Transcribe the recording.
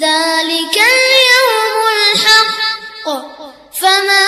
ذلك اليوم الحق. فمن